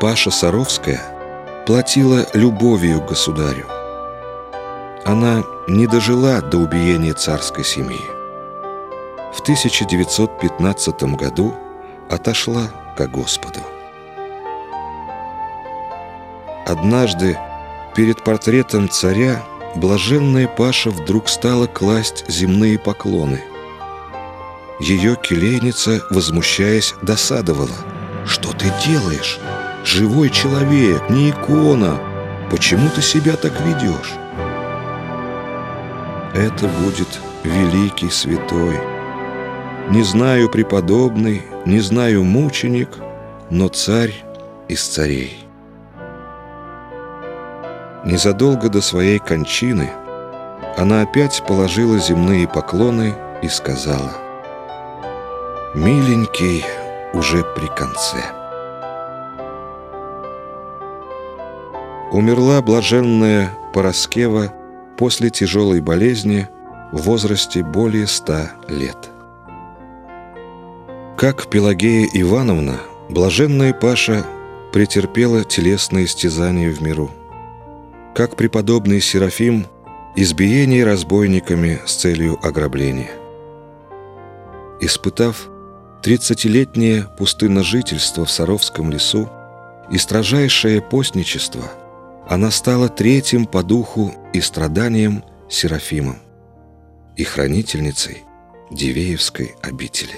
Паша Саровская платила любовью государю. Она не дожила до убиения царской семьи. В 1915 году отошла ко Господу. Однажды перед портретом царя блаженная Паша вдруг стала класть земные поклоны. Ее келейница, возмущаясь, досадовала. «Что ты делаешь? Живой человек, не икона! Почему ты себя так ведешь?» Это будет великий святой. Не знаю преподобный, не знаю мученик, но царь из царей. Незадолго до своей кончины она опять положила земные поклоны и сказала «Миленький уже при конце». Умерла блаженная Пороскева после тяжелой болезни в возрасте более ста лет. Как Пелагея Ивановна, блаженная Паша претерпела телесные истязания в миру – как преподобный Серафим, избиение разбойниками с целью ограбления. Испытав тридцатилетнее пустынножительство в Саровском лесу и строжайшее постничество, она стала третьим по духу и страданием Серафимом и хранительницей Дивеевской обители.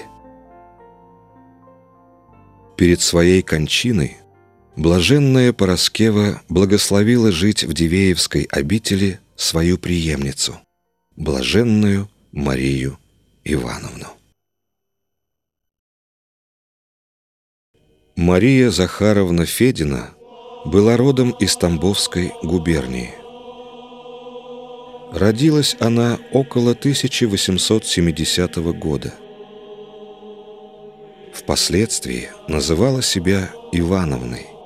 Перед своей кончиной Блаженная Пороскева благословила жить в Дивеевской обители свою преемницу, блаженную Марию Ивановну. Мария Захаровна Федина была родом из Тамбовской губернии. Родилась она около 1870 года. Впоследствии называла себя Ивановной –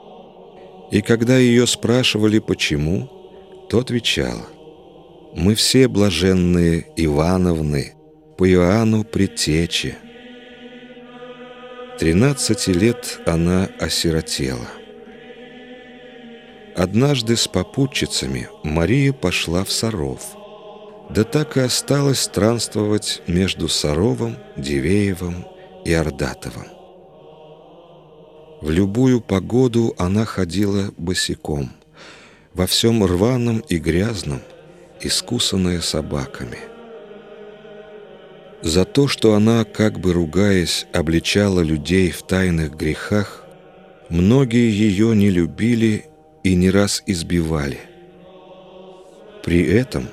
и когда ее спрашивали, почему, то отвечала, «Мы все блаженные Ивановны, по Иоанну Предтече». Тринадцати лет она осиротела. Однажды с попутчицами Мария пошла в Саров, да так и осталась странствовать между Саровом, Дивеевым и Ордатовым. В любую погоду она ходила босиком, во всем рваном и грязном, искусанная собаками. За то, что она, как бы ругаясь, обличала людей в тайных грехах, многие ее не любили и не раз избивали. При этом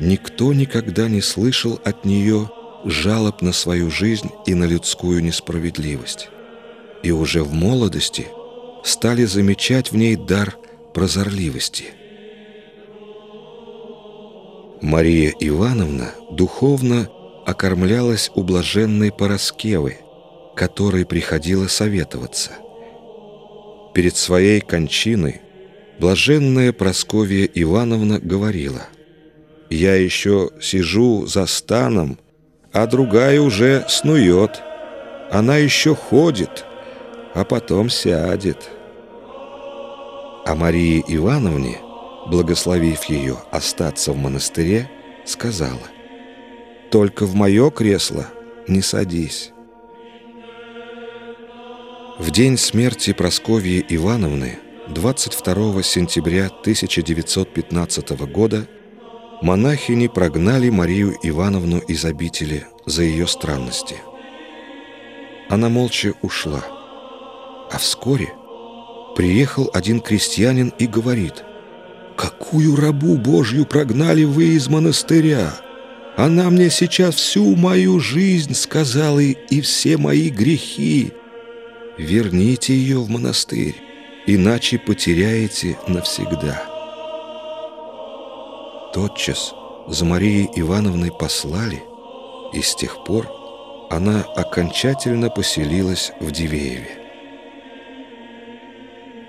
никто никогда не слышал от нее жалоб на свою жизнь и на людскую несправедливость и уже в молодости стали замечать в ней дар прозорливости. Мария Ивановна духовно окормлялась у блаженной Пороскевы, которой приходила советоваться. Перед своей кончиной блаженная Просковья Ивановна говорила «Я еще сижу за станом, а другая уже снует, она еще ходит, а потом сядет. А Марии Ивановне, благословив ее остаться в монастыре, сказала, «Только в мое кресло не садись». В день смерти Просковьи Ивановны, 22 сентября 1915 года, монахини прогнали Марию Ивановну из обители за ее странности. Она молча ушла – а вскоре приехал один крестьянин и говорит, «Какую рабу Божью прогнали вы из монастыря? Она мне сейчас всю мою жизнь сказала и все мои грехи. Верните ее в монастырь, иначе потеряете навсегда». Тотчас за Марией Ивановной послали, и с тех пор она окончательно поселилась в Дивееве.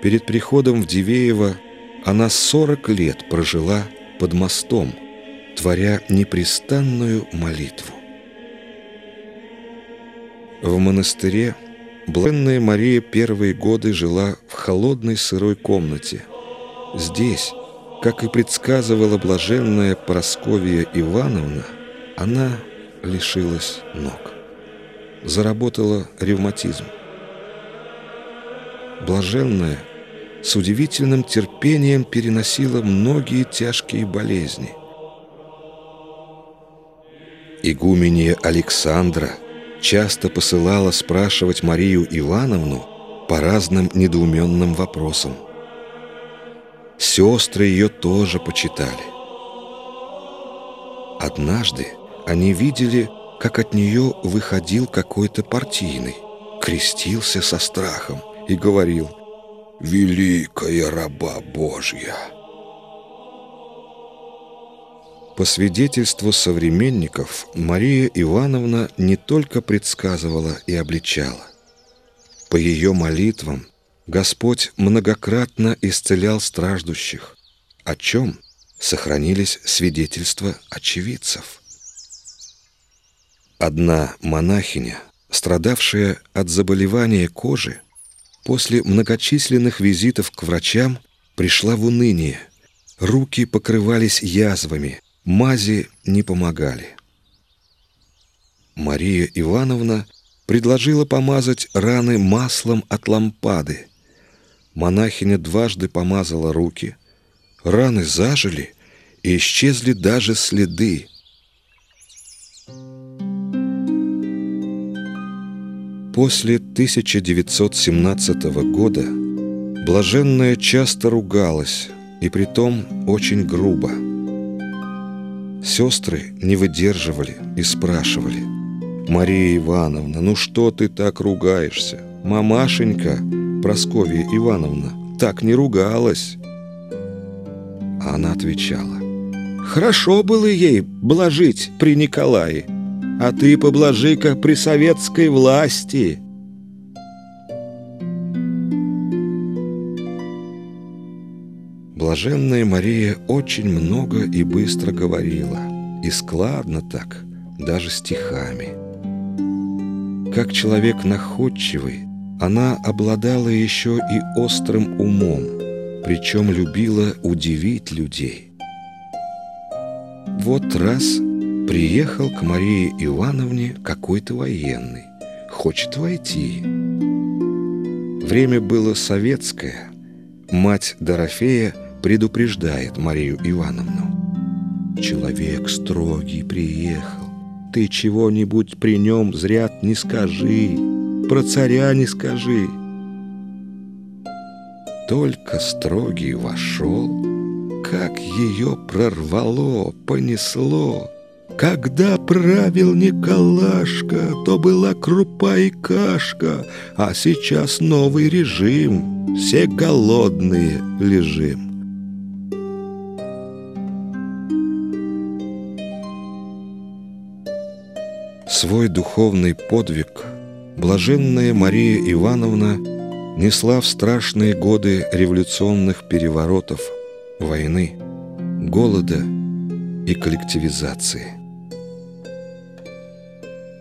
Перед приходом в Дивеево она 40 лет прожила под мостом, творя непрестанную молитву. В монастыре Блаженная Мария первые годы жила в холодной сырой комнате. Здесь, как и предсказывала блаженная Просковья Ивановна, она лишилась ног. Заработала ревматизм. Блаженная с удивительным терпением переносила многие тяжкие болезни. Игуменья Александра – часто посылала спрашивать Марию Ивановну по разным недоуменным вопросам. Сестры ее тоже почитали. Однажды они видели, как от нее выходил какой-то партийный, крестился со страхом и говорил «Великая раба Божья!» По свидетельству современников, Мария Ивановна не только предсказывала и обличала. По ее молитвам Господь многократно исцелял страждущих, о чем сохранились свидетельства очевидцев. Одна монахиня, страдавшая от заболевания кожи, после многочисленных визитов к врачам пришла в уныние. Руки покрывались язвами, Мази не помогали. Мария Ивановна предложила помазать раны маслом от лампады. Монахиня дважды помазала руки. Раны зажили и исчезли даже следы. После 1917 года блаженная часто ругалась, и притом очень грубо. Сестры не выдерживали и спрашивали. «Мария Ивановна, ну что ты так ругаешься? Мамашенька, Просковья Ивановна, так не ругалась!» А она отвечала. «Хорошо было ей блажить при Николае, а ты поблажи-ка при советской власти!» Блаженная Мария очень много и быстро говорила, и складно так, даже стихами. Как человек находчивый, она обладала еще и острым умом, причем любила удивить людей. Вот раз приехал к Марии Ивановне какой-то военный, хочет войти. Время было советское, мать Дорофея – предупреждает Марию Ивановну. «Человек строгий приехал. Ты чего-нибудь при нем зря не скажи, про царя не скажи». Только строгий вошел, как ее прорвало, понесло. Когда правил Николашка, то была крупа и кашка, а сейчас новый режим, все голодные лежим. Свой духовный подвиг блаженная Мария Ивановна несла в страшные годы революционных переворотов, войны, голода и коллективизации.